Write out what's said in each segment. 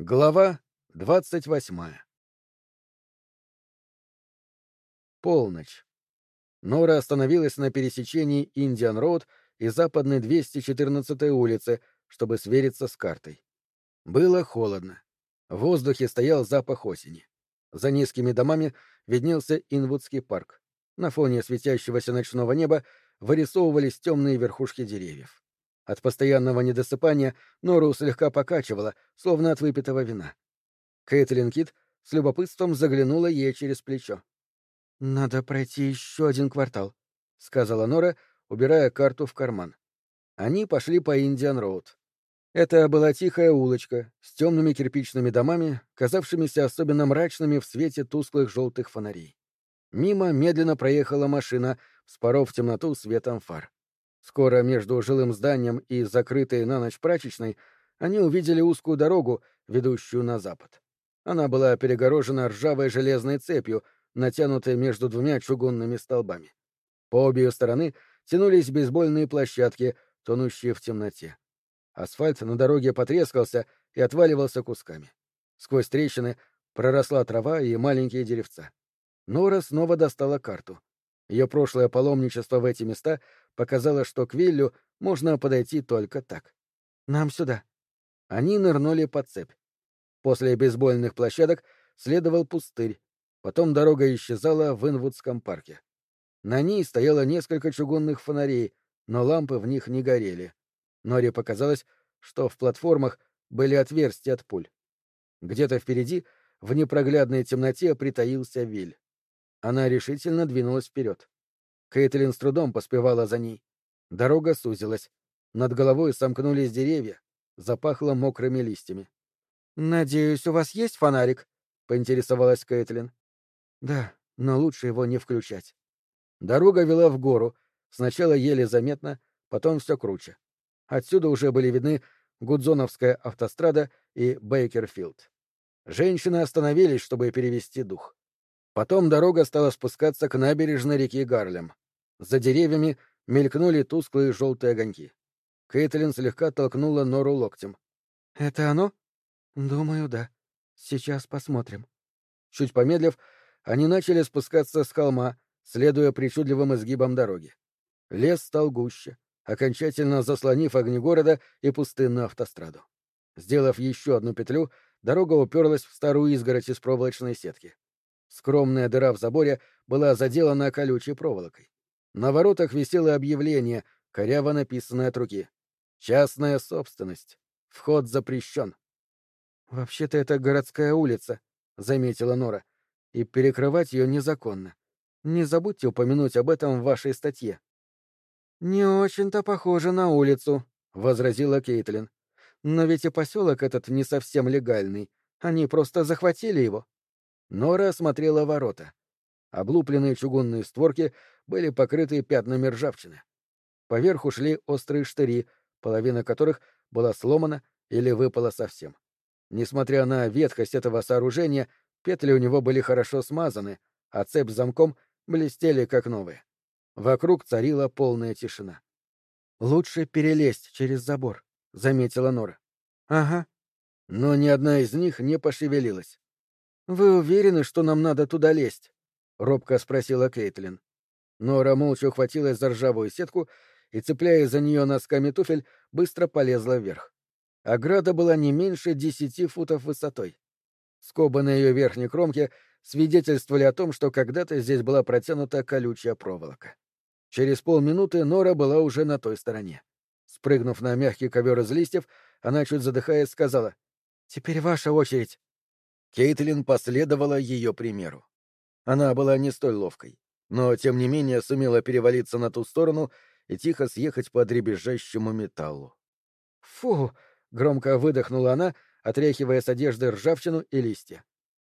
Глава двадцать восьмая Полночь. Нора остановилась на пересечении Индиан-Роуд и западной 214-й улицы, чтобы свериться с картой. Было холодно. В воздухе стоял запах осени. За низкими домами виднелся Инвудский парк. На фоне светящегося ночного неба вырисовывались темные верхушки деревьев. От постоянного недосыпания Нору слегка покачивала, словно от выпитого вина. Кэтлин Кит с любопытством заглянула ей через плечо. «Надо пройти еще один квартал», — сказала Нора, убирая карту в карман. Они пошли по Индиан-Роуд. Это была тихая улочка с темными кирпичными домами, казавшимися особенно мрачными в свете тусклых желтых фонарей. Мимо медленно проехала машина, вспоров темноту светом фар. Скоро между жилым зданием и закрытой на ночь прачечной они увидели узкую дорогу, ведущую на запад. Она была перегорожена ржавой железной цепью, натянутой между двумя чугунными столбами. По обе стороны тянулись бейсбольные площадки, тонущие в темноте. Асфальт на дороге потрескался и отваливался кусками. Сквозь трещины проросла трава и маленькие деревца. Нора снова достала карту. Ее прошлое паломничество в эти места показало, что к Виллю можно подойти только так. «Нам сюда». Они нырнули под цепь. После бейсбольных площадок следовал пустырь, потом дорога исчезала в Инвудском парке. На ней стояло несколько чугунных фонарей, но лампы в них не горели. Норе показалось, что в платформах были отверстия от пуль. Где-то впереди, в непроглядной темноте, притаился Виль. Она решительно двинулась вперед. Кейтлин с трудом поспевала за ней. Дорога сузилась. Над головой сомкнулись деревья. Запахло мокрыми листьями. «Надеюсь, у вас есть фонарик?» — поинтересовалась Кейтлин. «Да, но лучше его не включать». Дорога вела в гору, сначала еле заметно, потом все круче. Отсюда уже были видны Гудзоновская автострада и Бейкерфилд. Женщины остановились, чтобы перевести дух. Потом дорога стала спускаться к набережной реки Гарлем. За деревьями мелькнули тусклые желтые огоньки. Кейтлин слегка толкнула Нору локтем. «Это оно?» «Думаю, да. Сейчас посмотрим». Чуть помедлив, они начали спускаться с холма, следуя причудливым изгибам дороги. Лес стал гуще, окончательно заслонив огни города и пустынную автостраду. Сделав еще одну петлю, дорога уперлась в старую изгородь из проволочной сетки. Скромная дыра в заборе была заделана колючей проволокой. На воротах висело объявление, коряво написанное от руки. «Частная собственность. Вход запрещен». «Вообще-то это городская улица», — заметила Нора, — «и перекрывать ее незаконно. Не забудьте упомянуть об этом в вашей статье». «Не очень-то похоже на улицу», — возразила Кейтлин. «Но ведь и поселок этот не совсем легальный. Они просто захватили его». Нора осмотрела ворота. Облупленные чугунные створки были покрыты пятнами ржавчины. Поверху шли острые штыри, половина которых была сломана или выпала совсем. Несмотря на ветхость этого сооружения, петли у него были хорошо смазаны, а цепь с замком блестели как новые. Вокруг царила полная тишина. «Лучше перелезть через забор», — заметила Нора. «Ага». Но ни одна из них не пошевелилась. «Вы уверены, что нам надо туда лезть?» — робко спросила Кейтлин. Нора молча ухватилась за ржавую сетку и, цепляясь за нее носками туфель, быстро полезла вверх. Ограда была не меньше десяти футов высотой. Скобы на ее верхней кромке свидетельствовали о том, что когда-то здесь была протянута колючая проволока. Через полминуты Нора была уже на той стороне. Спрыгнув на мягкий ковер из листьев, она, чуть задыхаясь, сказала «Теперь ваша очередь». Кейтлин последовала ее примеру. Она была не столь ловкой, но, тем не менее, сумела перевалиться на ту сторону и тихо съехать по дребезжащему металлу. «Фу!» — громко выдохнула она, отряхивая с одежды ржавчину и листья.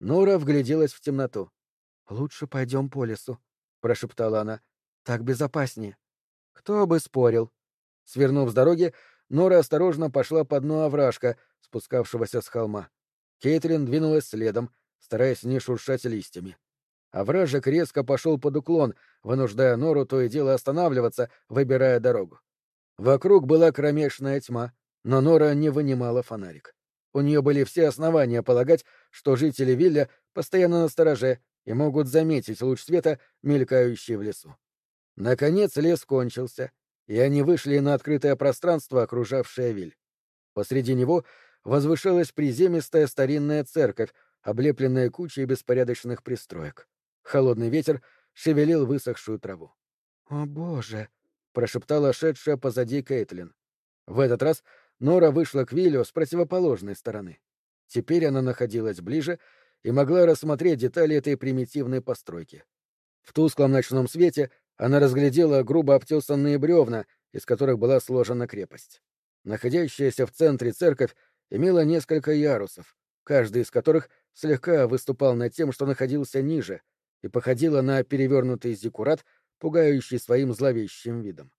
Нора вгляделась в темноту. «Лучше пойдем по лесу», — прошептала она. «Так безопаснее». Кто бы спорил. Свернув с дороги, Нора осторожно пошла по дну овражка, спускавшегося с холма. Кейтлин двинулась следом, стараясь не шуршать листьями. Овражек резко пошел под уклон, вынуждая Нору то и дело останавливаться, выбирая дорогу. Вокруг была кромешная тьма, но Нора не вынимала фонарик. у нее были все основания полагать, что жители Вилля постоянно на стороже и могут заметить луч света, мелькающий в лесу. Наконец лес кончился, и они вышли на открытое пространство, окружавшее Виль. Посреди него возвышалась приземистая старинная церковь, облепленная кучей беспорядочных пристроек. Холодный ветер шевелил высохшую траву. «О, боже!» — прошептала шедшая позади Кейтлин. В этот раз Нора вышла к Виллю с противоположной стороны. Теперь она находилась ближе и могла рассмотреть детали этой примитивной постройки. В тусклом ночном свете она разглядела грубо обтесанные бревна, из которых была сложена крепость. Находящаяся в центре церковь имела несколько ярусов, каждый из которых слегка выступал над тем, что находился ниже, и походила на перевернутый зиккурат, пугающий своим зловещим видом.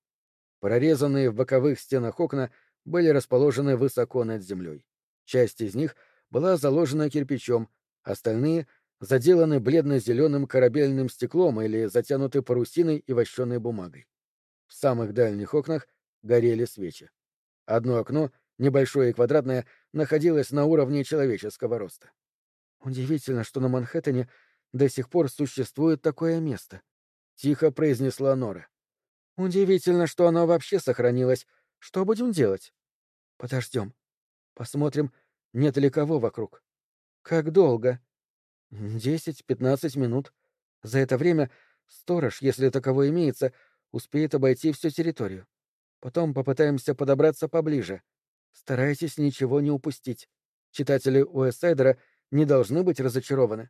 Прорезанные в боковых стенах окна были расположены высоко над землей. Часть из них была заложена кирпичом, остальные заделаны бледно-зеленым корабельным стеклом или затянуты парусиной и вощеной бумагой. В самых дальних окнах горели свечи. Одно окно, небольшое и квадратное, находилось на уровне человеческого роста. Удивительно, что на Манхэттене до сих пор существует такое место, — тихо произнесла Нора. Удивительно, что оно вообще сохранилось. Что будем делать? Подождем. Посмотрим, нет ли кого вокруг. Как долго? Десять-пятнадцать минут. За это время сторож, если таково имеется, успеет обойти всю территорию. Потом попытаемся подобраться поближе. Старайтесь ничего не упустить. Читатели Уэссайдера не должны быть разочарованы.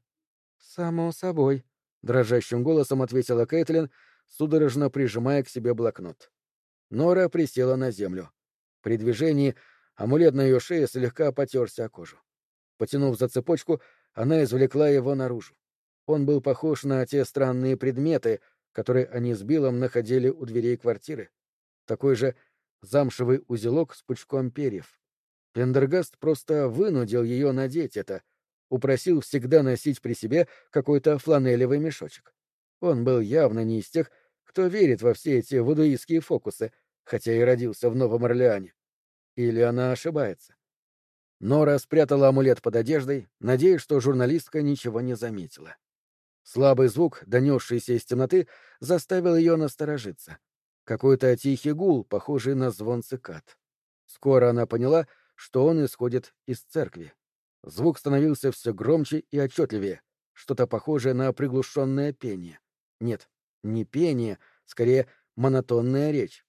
«Само собой», — дрожащим голосом ответила Кэтлин, судорожно прижимая к себе блокнот. Нора присела на землю. При движении амулет на ее шее слегка потерся о кожу. Потянув за цепочку, она извлекла его наружу. Он был похож на те странные предметы, которые они с Биллом находили у дверей квартиры. Такой же замшевый узелок с пучком перьев. Пендергаст просто вынудил ее надеть это, упросил всегда носить при себе какой-то фланелевый мешочек. Он был явно не из тех, кто верит во все эти вудуистские фокусы, хотя и родился в Новом Орлеане. Или она ошибается? Нора спрятала амулет под одеждой, надеясь, что журналистка ничего не заметила. Слабый звук, донесшийся из темноты, заставил ее насторожиться. Какой-то тихий гул, похожий на звон цикад. Скоро она поняла, что он исходит из церкви. Звук становился все громче и отчетливее, что-то похожее на приглушенное пение. Нет, не пение, скорее монотонная речь.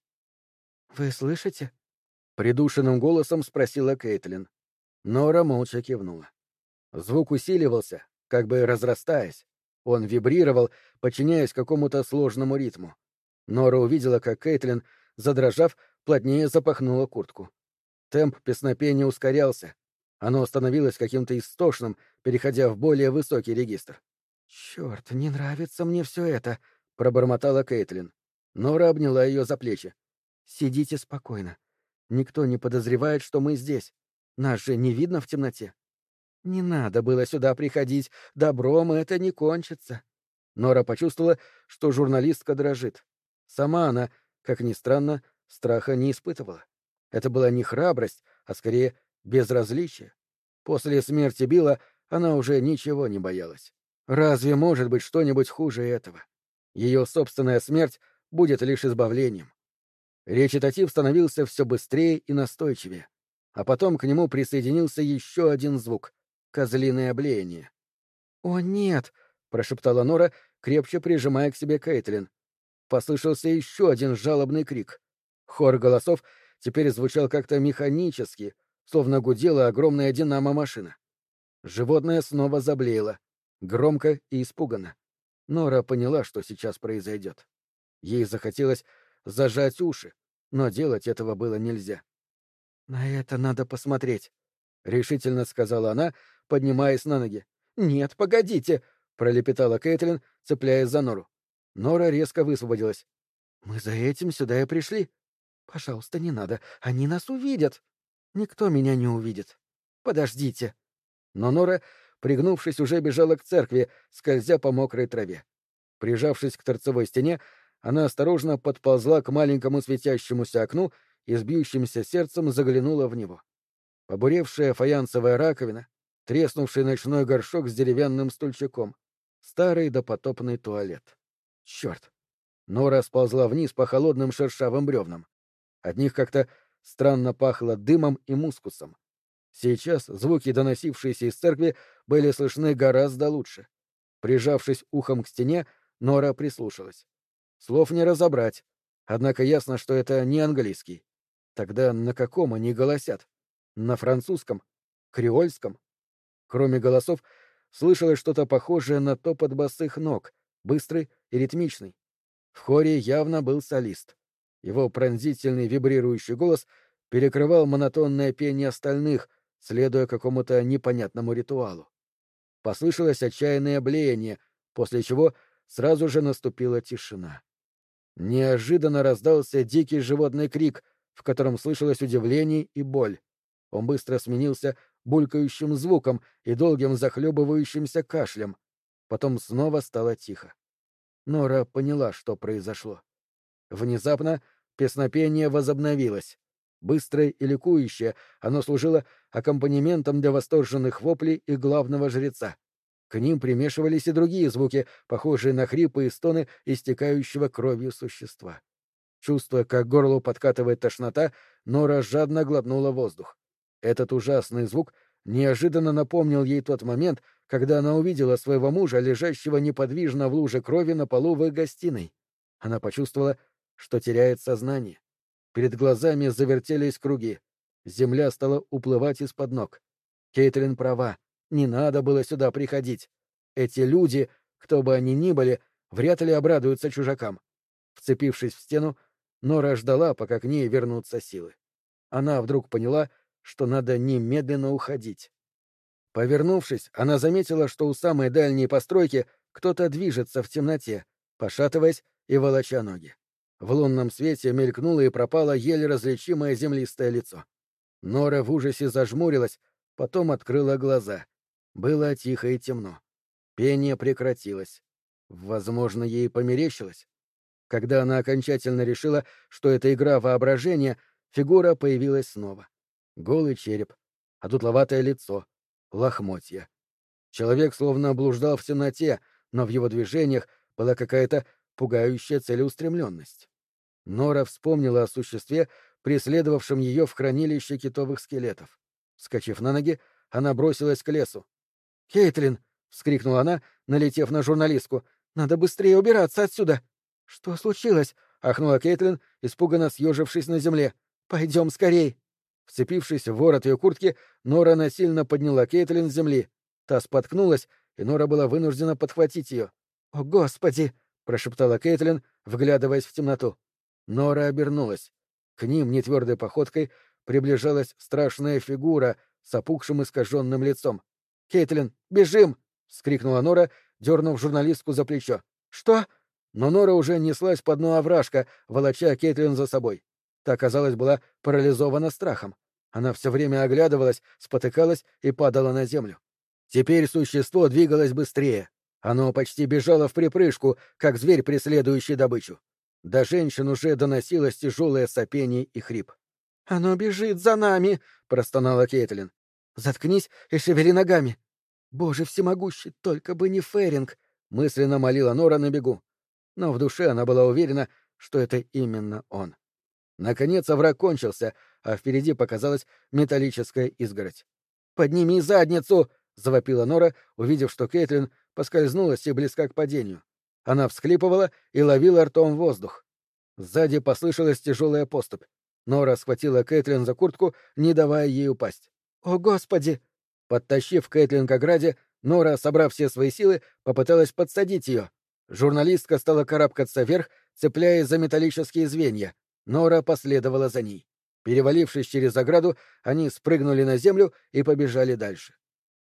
«Вы слышите?» — придушенным голосом спросила Кейтлин. Нора молча кивнула. Звук усиливался, как бы разрастаясь. Он вибрировал, подчиняясь какому-то сложному ритму. Нора увидела, как Кейтлин, задрожав, плотнее запахнула куртку. Темп песнопения ускорялся, оно становилось каким-то истошным, переходя в более высокий регистр. «Черт, не нравится мне все это», — пробормотала Кейтлин. Нора обняла ее за плечи. «Сидите спокойно. Никто не подозревает, что мы здесь. Нас же не видно в темноте. Не надо было сюда приходить. Добром это не кончится». Нора почувствовала, что журналистка дрожит. Сама она, как ни странно, страха не испытывала. Это была не храбрость, а скорее безразличие. После смерти Билла она уже ничего не боялась. Разве может быть что-нибудь хуже этого? Ее собственная смерть будет лишь избавлением. Речитатив становился все быстрее и настойчивее, а потом к нему присоединился еще один звук — козлиное блеяние. «О, нет!» — прошептала Нора, крепче прижимая к себе Кейтлин. Послышался еще один жалобный крик. Хор голосов теперь звучал как-то механически, словно гудела огромная динамо-машина. Животное снова заблеяло, громко и испуганно. Нора поняла, что сейчас произойдет. Ей захотелось зажать уши, но делать этого было нельзя. «На это надо посмотреть», — решительно сказала она, поднимаясь на ноги. «Нет, погодите!» — пролепетала Кэтлин, цепляясь за Нору. Нора резко высвободилась. «Мы за этим сюда и пришли. Пожалуйста, не надо, они нас увидят». Никто меня не увидит. Подождите. Но Нора, пригнувшись, уже бежала к церкви, скользя по мокрой траве. Прижавшись к торцевой стене, она осторожно подползла к маленькому светящемуся окну и с бьющимся сердцем заглянула в него. Побуревшая фаянсовая раковина, треснувший ночной горшок с деревянным стульчиком, старый допотопный туалет. Черт! Нора сползла вниз по холодным шершавым бревнам. От них как-то странно пахло дымом и мускусом. Сейчас звуки, доносившиеся из церкви, были слышны гораздо лучше. Прижавшись ухом к стене, Нора прислушалась. Слов не разобрать, однако ясно, что это не английский. Тогда на каком они голосят? На французском? Креольском? Кроме голосов, слышалось что-то похожее на топот босых ног, быстрый и ритмичный. В хоре явно был солист. Его пронзительный вибрирующий голос перекрывал монотонное пение остальных, следуя какому-то непонятному ритуалу. Послышалось отчаянное блеяние, после чего сразу же наступила тишина. Неожиданно раздался дикий животный крик, в котором слышалось удивление и боль. Он быстро сменился булькающим звуком и долгим захлебывающимся кашлем. Потом снова стало тихо. Нора поняла, что произошло. Внезапно песнопение возобновилось. Быстрое и ликующее, оно служило аккомпанементом для восторженных воплей и главного жреца. К ним примешивались и другие звуки, похожие на хрипы и стоны истекающего кровью существа. Чувствуя, как горло подкатывает тошнота, Нора жадно глотнула воздух. Этот ужасный звук неожиданно напомнил ей тот момент, когда она увидела своего мужа, лежащего неподвижно в луже крови на полу в их гостиной. Она почувствовала, что теряет сознание. Перед глазами завертелись круги. Земля стала уплывать из-под ног. Кейтлин права. Не надо было сюда приходить. Эти люди, кто бы они ни были, вряд ли обрадуются чужакам. Вцепившись в стену, Нора ждала, пока к ней вернутся силы. Она вдруг поняла, что надо немедленно уходить. Повернувшись, она заметила, что у самой дальней постройки кто-то движется в темноте, пошатываясь и волоча ноги. В лунном свете мелькнуло и пропало еле различимое землистое лицо. Нора в ужасе зажмурилась, потом открыла глаза. Было тихо и темно. Пение прекратилось. Возможно, ей померещилось. Когда она окончательно решила, что это игра воображения, фигура появилась снова. Голый череп, одутловатое лицо, лохмотья. Человек словно блуждал в темноте, но в его движениях была какая-то пугающая целеустремленность. Нора вспомнила о существе, преследовавшем ее в хранилище китовых скелетов. Скочив на ноги, она бросилась к лесу. «Кейтлин!» — вскрикнула она, налетев на журналистку. «Надо быстрее убираться отсюда!» «Что случилось?» — ахнула Кейтлин, испуганно съежившись на земле. «Пойдем скорей!» Вцепившись в ворот ее куртки, Нора насильно подняла Кейтлин с земли. Та споткнулась, и Нора была вынуждена подхватить ее. «О, Господи!» — прошептала Кейтлин, вглядываясь в темноту. Нора обернулась. К ним нетвердой походкой приближалась страшная фигура с опухшим искаженным лицом. «Кейтлин, бежим!» — вскрикнула Нора, дернув журналистку за плечо. «Что?» Но Нора уже неслась по дну овражка, волоча Кейтлин за собой. Та, казалось, была парализована страхом. Она все время оглядывалась, спотыкалась и падала на землю. Теперь существо двигалось быстрее. Оно почти бежало в припрыжку, как зверь, преследующий добычу. До женщин уже доносилось тяжелое сопение и хрип. «Оно бежит за нами!» — простонала Кейтлин. «Заткнись и шевели ногами!» «Боже всемогущий, только бы не Феринг!» — мысленно молила Нора на бегу. Но в душе она была уверена, что это именно он. Наконец овраг кончился, а впереди показалась металлическая изгородь. «Подними задницу!» — завопила Нора, увидев, что Кейтлин поскользнулась и близка к падению. Она всхлипывала и ловила ртом воздух. Сзади послышалась тяжелая поступь. Нора схватила Кэтлин за куртку, не давая ей упасть. «О, Господи!» Подтащив Кэтлин к ограде, Нора, собрав все свои силы, попыталась подсадить ее. Журналистка стала карабкаться вверх, цепляясь за металлические звенья. Нора последовала за ней. Перевалившись через ограду, они спрыгнули на землю и побежали дальше.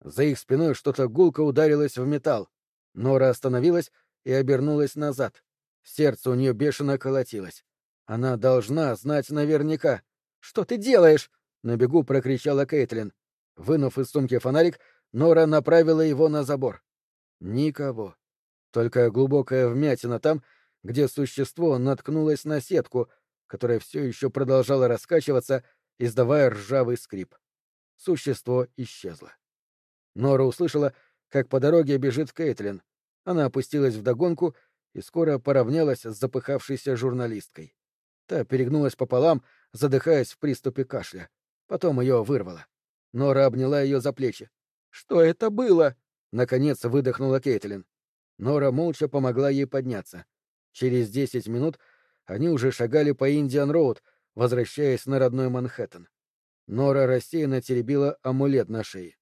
За их спиной что-то гулко ударилось в металл. Нора остановилась и обернулась назад. Сердце у нее бешено колотилось. Она должна знать наверняка. «Что ты делаешь?» — на бегу прокричала Кейтлин. Вынув из сумки фонарик, Нора направила его на забор. Никого. Только глубокая вмятина там, где существо наткнулось на сетку, которая все еще продолжала раскачиваться, издавая ржавый скрип. существо исчезло. Нора услышала, как по дороге бежит Кейтлин. Она опустилась в догонку и скоро поравнялась с запыхавшейся журналисткой. Та перегнулась пополам, задыхаясь в приступе кашля. Потом ее вырвало. Нора обняла ее за плечи. «Что это было?» — наконец выдохнула Кейтлин. Нора молча помогла ей подняться. Через десять минут они уже шагали по Индиан-Роуд, возвращаясь на родной Манхэттен. Нора рассеянно теребила амулет на шее.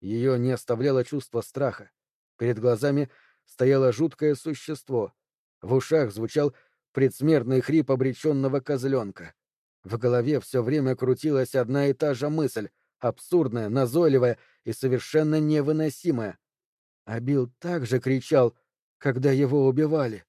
Ее не оставляло чувство страха. Перед глазами стояло жуткое существо. В ушах звучал предсмертный хрип обреченного козленка. В голове все время крутилась одна и та же мысль, абсурдная, назойливая и совершенно невыносимая. А Билл также кричал, когда его убивали.